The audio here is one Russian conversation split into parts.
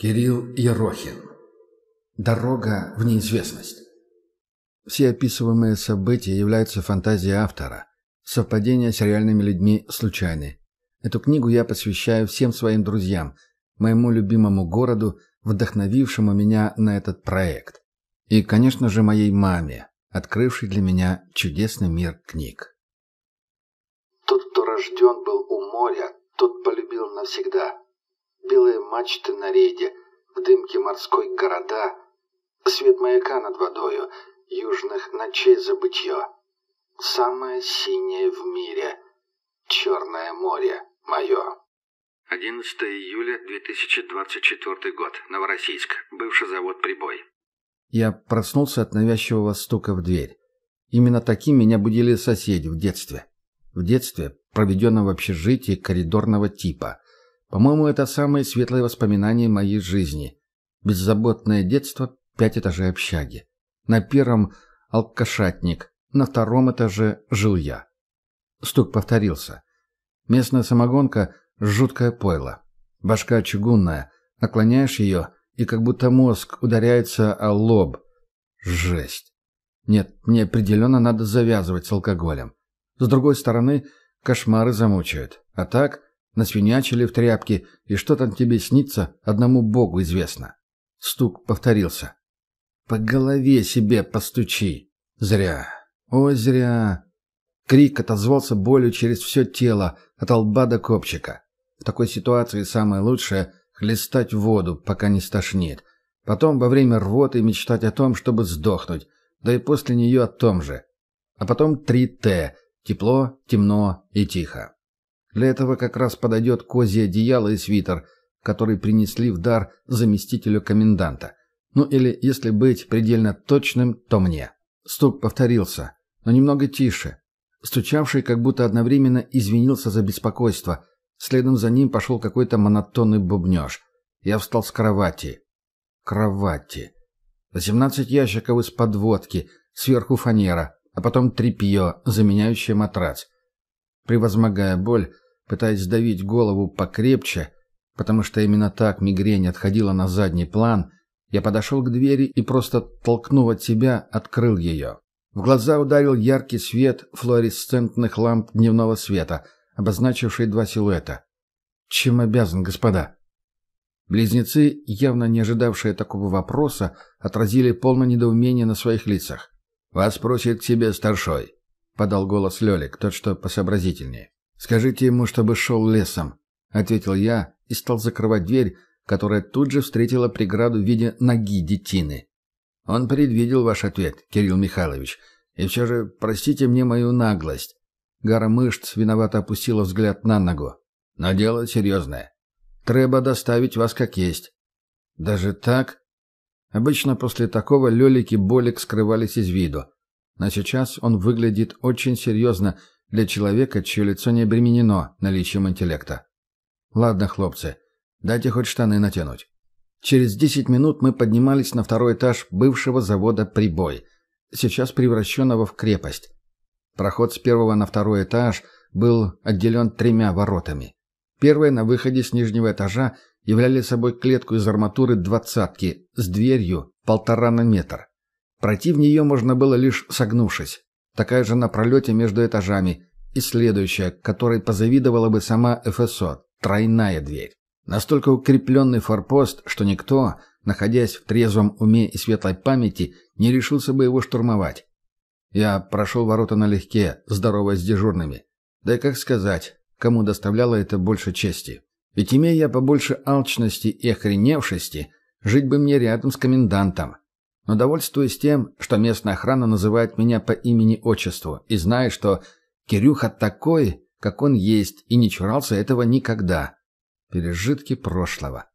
Кирилл Ерохин. Дорога в неизвестность. Все описываемые события являются фантазией автора. Совпадения с реальными людьми случайны. Эту книгу я посвящаю всем своим друзьям, моему любимому городу, вдохновившему меня на этот проект. И, конечно же, моей маме, открывшей для меня чудесный мир книг. Тот, кто рожден был у моря, тот полюбил навсегда белые мачты на рейде, в дымке морской города, свет маяка над водою, южных ночей забытье. Самое синее в мире, Черное море мое. 11 июля 2024 год. Новороссийск. Бывший завод «Прибой». Я проснулся от навязчивого стука в дверь. Именно таким меня будили соседи в детстве. В детстве, проведенном в общежитии коридорного типа – по-моему, это самые светлые воспоминания моей жизни. Беззаботное детство, пять этажей общаги. На первом – алкашатник, на втором этаже – жил я. Стук повторился. Местная самогонка – жуткое пойло. Башка чугунная, наклоняешь ее, и как будто мозг ударяется о лоб. Жесть. Нет, мне определенно надо завязывать с алкоголем. С другой стороны, кошмары замучают. А так – Насвинячили в тряпке, и что там тебе снится, одному богу известно. Стук повторился. По голове себе постучи. Зря. О, зря. Крик отозвался болью через все тело, от лба до копчика. В такой ситуации самое лучшее — хлестать воду, пока не стошнит. Потом во время рвоты мечтать о том, чтобы сдохнуть, да и после нее о том же. А потом три Т — тепло, темно и тихо. Для этого как раз подойдет козье одеяло и свитер, который принесли в дар заместителю коменданта. Ну или, если быть предельно точным, то мне. Стук повторился, но немного тише. Стучавший как будто одновременно извинился за беспокойство. Следом за ним пошел какой-то монотонный бубнеж. Я встал с кровати. Кровати. Восемнадцать ящиков из подводки, сверху фанера, а потом тряпье, заменяющее матрац. Превозмогая боль, пытаясь сдавить голову покрепче, потому что именно так мигрень отходила на задний план, я подошел к двери и просто, толкнув от себя, открыл ее. В глаза ударил яркий свет флуоресцентных ламп дневного света, обозначивший два силуэта. «Чем обязан, господа?» Близнецы, явно не ожидавшие такого вопроса, отразили полное недоумение на своих лицах. «Вас просит к себе старшой», — подал голос Лёлик, тот, что посообразительнее. «Скажите ему, чтобы шел лесом», — ответил я и стал закрывать дверь, которая тут же встретила преграду в виде ноги детины. Он предвидел ваш ответ, Кирилл Михайлович, и все же простите мне мою наглость. Гара мышц виновато опустила взгляд на ногу. Но дело серьезное. Треба доставить вас как есть. Даже так? Обычно после такого Лёлик и Болик скрывались из виду. Но сейчас он выглядит очень серьезно для человека, чье лицо не обременено наличием интеллекта. Ладно, хлопцы, дайте хоть штаны натянуть. Через десять минут мы поднимались на второй этаж бывшего завода «Прибой», сейчас превращенного в крепость. Проход с первого на второй этаж был отделен тремя воротами. Первые на выходе с нижнего этажа являли собой клетку из арматуры двадцатки с дверью полтора на метр. Пройти в нее можно было лишь согнувшись. Такая же на пролете между этажами. И следующая, которой позавидовала бы сама ФСО. Тройная дверь. Настолько укрепленный форпост, что никто, находясь в трезвом уме и светлой памяти, не решился бы его штурмовать. Я прошел ворота налегке, здороваясь с дежурными. Да и как сказать, кому доставляло это больше чести. Ведь имея я побольше алчности и охреневшести, жить бы мне рядом с комендантом но довольствуюсь тем, что местная охрана называет меня по имени-отчеству, и знаю, что Кирюха такой, как он есть, и не чурался этого никогда. Пережитки прошлого.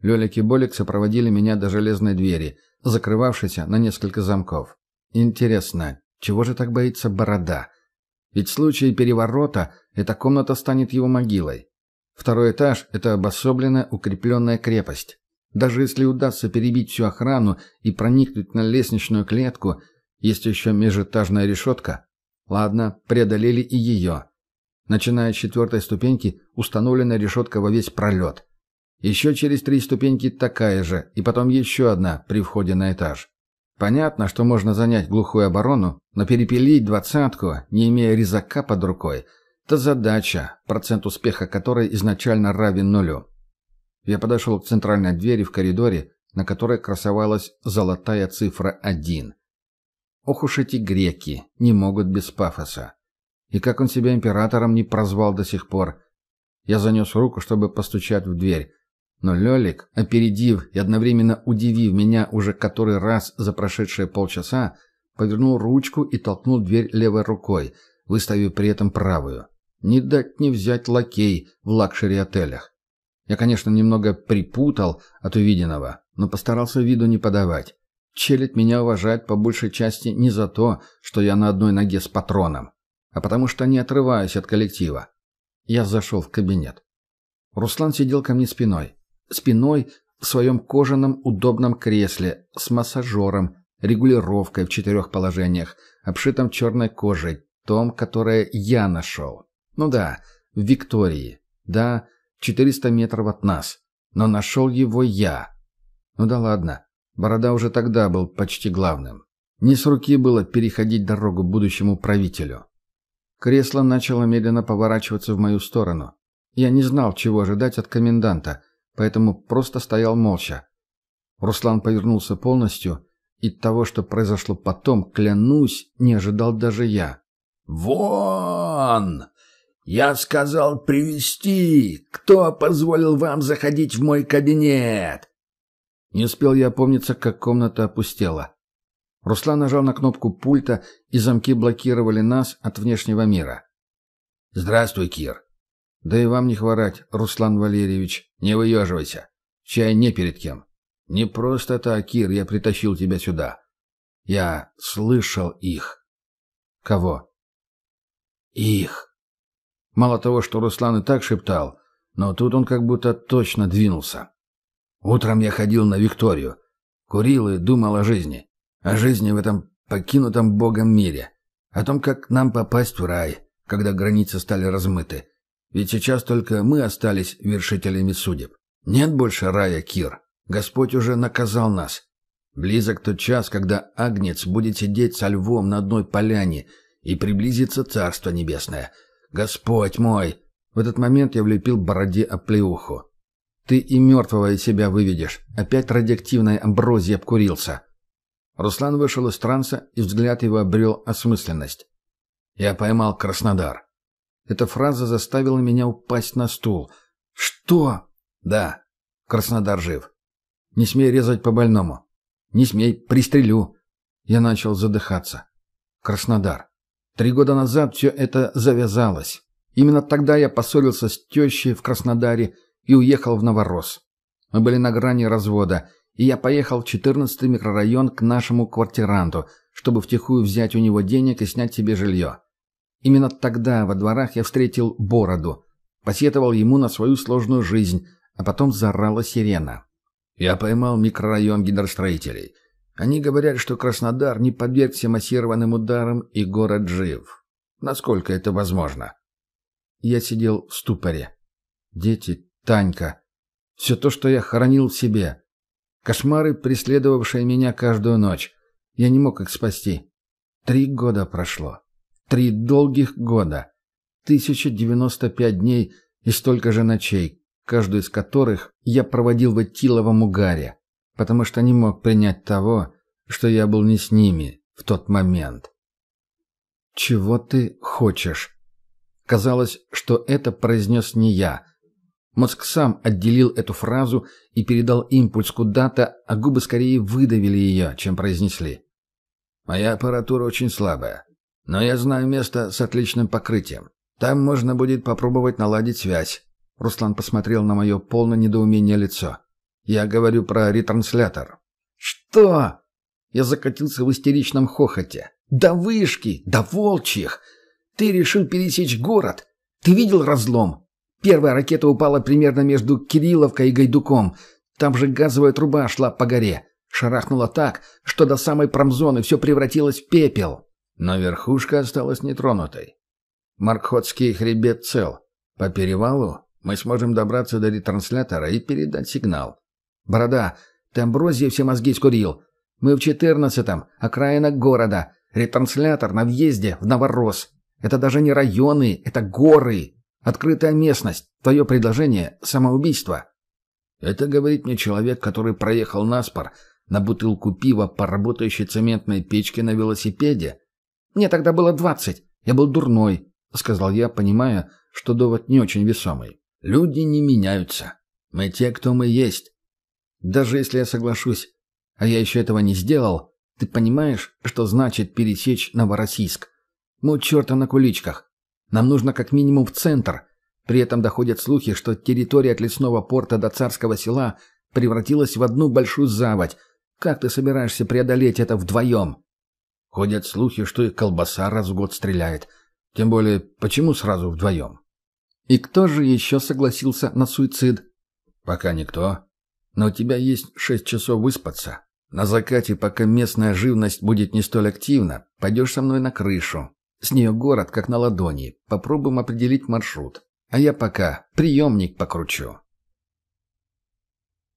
Лёлик и Болик сопроводили меня до железной двери, закрывавшейся на несколько замков. Интересно, чего же так боится Борода? Ведь в случае переворота эта комната станет его могилой. Второй этаж – это обособленная укрепленная крепость. Даже если удастся перебить всю охрану и проникнуть на лестничную клетку, есть еще межэтажная решетка. Ладно, преодолели и ее. Начиная с четвертой ступеньки, установлена решетка во весь пролет. Еще через три ступеньки такая же, и потом еще одна при входе на этаж. Понятно, что можно занять глухую оборону, но перепилить двадцатку, не имея резака под рукой, это задача, процент успеха которой изначально равен нулю. Я подошел к центральной двери в коридоре, на которой красовалась золотая цифра 1. Ох уж эти греки, не могут без пафоса. И как он себя императором не прозвал до сих пор. Я занес руку, чтобы постучать в дверь. Но Лёлик, опередив и одновременно удивив меня уже который раз за прошедшие полчаса, повернул ручку и толкнул дверь левой рукой, выставив при этом правую. Не дать не взять лакей в лакшери-отелях. Я, конечно, немного припутал от увиденного, но постарался виду не подавать. Челядь меня уважает по большей части не за то, что я на одной ноге с патроном, а потому что не отрываюсь от коллектива. Я зашел в кабинет. Руслан сидел ко мне спиной спиной в своем кожаном удобном кресле с массажером, регулировкой в четырех положениях, обшитом черной кожей, том, которое я нашел. Ну да, в Виктории. Да, 400 метров от нас. Но нашел его я. Ну да ладно, Борода уже тогда был почти главным. Не с руки было переходить дорогу будущему правителю. Кресло начало медленно поворачиваться в мою сторону. Я не знал, чего ожидать от коменданта, поэтому просто стоял молча. Руслан повернулся полностью, и того, что произошло потом, клянусь, не ожидал даже я. «Вон! Я сказал привести! Кто позволил вам заходить в мой кабинет?» Не успел я опомниться, как комната опустела. Руслан нажал на кнопку пульта, и замки блокировали нас от внешнего мира. «Здравствуй, Кир. Да и вам не хворать, Руслан Валерьевич. Не выеживайся. Чай не перед кем. Не просто так, Кир, я притащил тебя сюда. Я слышал их. Кого? Их. Мало того, что Руслан и так шептал, но тут он как будто точно двинулся. Утром я ходил на Викторию. Курил и думал о жизни. О жизни в этом покинутом Богом мире. О том, как нам попасть в рай, когда границы стали размыты. Ведь сейчас только мы остались вершителями судеб. Нет больше рая, Кир. Господь уже наказал нас. Близок тот час, когда Агнец будет сидеть со львом на одной поляне, и приблизится Царство Небесное. Господь мой! В этот момент я влепил бороде оплеуху. Ты и мертвого из себя выведешь. Опять радиоактивной амброзией обкурился. Руслан вышел из транса, и взгляд его обрел осмысленность. Я поймал Краснодар. Эта фраза заставила меня упасть на стул. «Что?» «Да, Краснодар жив. Не смей резать по больному. Не смей, пристрелю». Я начал задыхаться. Краснодар. Три года назад все это завязалось. Именно тогда я поссорился с тещей в Краснодаре и уехал в Новорос. Мы были на грани развода, и я поехал в 14-й микрорайон к нашему квартиранту, чтобы втихую взять у него денег и снять себе жилье. Именно тогда во дворах я встретил Бороду, посетовал ему на свою сложную жизнь, а потом заорала сирена. Я поймал микрорайон гидростроителей. Они говорят, что Краснодар не подвергся массированным ударам и город жив. Насколько это возможно? Я сидел в ступоре. Дети, Танька. Все то, что я хоронил в себе. Кошмары, преследовавшие меня каждую ночь. Я не мог их спасти. Три года прошло. Три долгих года. 1095 дней и столько же ночей, каждую из которых я проводил в Этиловом угаре, потому что не мог принять того, что я был не с ними в тот момент. «Чего ты хочешь?» Казалось, что это произнес не я. Мозг сам отделил эту фразу и передал импульс куда-то, а губы скорее выдавили ее, чем произнесли. «Моя аппаратура очень слабая. Но я знаю место с отличным покрытием. Там можно будет попробовать наладить связь. Руслан посмотрел на мое полное недоумение лицо. Я говорю про ретранслятор. Что? Я закатился в истеричном хохоте. Да вышки, да волчьих! Ты решил пересечь город? Ты видел разлом? Первая ракета упала примерно между Кирилловкой и Гайдуком. Там же газовая труба шла по горе. Шарахнула так, что до самой промзоны все превратилось в пепел. Но верхушка осталась нетронутой. Маркхотский хребет цел. По перевалу? Мы сможем добраться до ретранслятора и передать сигнал. Борода, ты амброзия все мозги скурил. Мы в четырнадцатом, окраина города. Ретранслятор на въезде в Новорос. Это даже не районы, это горы. Открытая местность. Твое предложение — самоубийство. Это говорит мне человек, который проехал наспор на бутылку пива по работающей цементной печке на велосипеде. Мне тогда было двадцать. Я был дурной, — сказал я, понимая, что довод не очень весомый. Люди не меняются. Мы те, кто мы есть. Даже если я соглашусь, а я еще этого не сделал, ты понимаешь, что значит пересечь Новороссийск? Мы у черта на куличках. Нам нужно как минимум в центр. При этом доходят слухи, что территория от лесного порта до царского села превратилась в одну большую заводь. Как ты собираешься преодолеть это вдвоем? Ходят слухи, что их колбаса раз в год стреляет. Тем более, почему сразу вдвоем? И кто же еще согласился на суицид? Пока никто. Но у тебя есть шесть часов выспаться. На закате, пока местная живность будет не столь активна, пойдешь со мной на крышу. С нее город как на ладони. Попробуем определить маршрут. А я пока приемник покручу.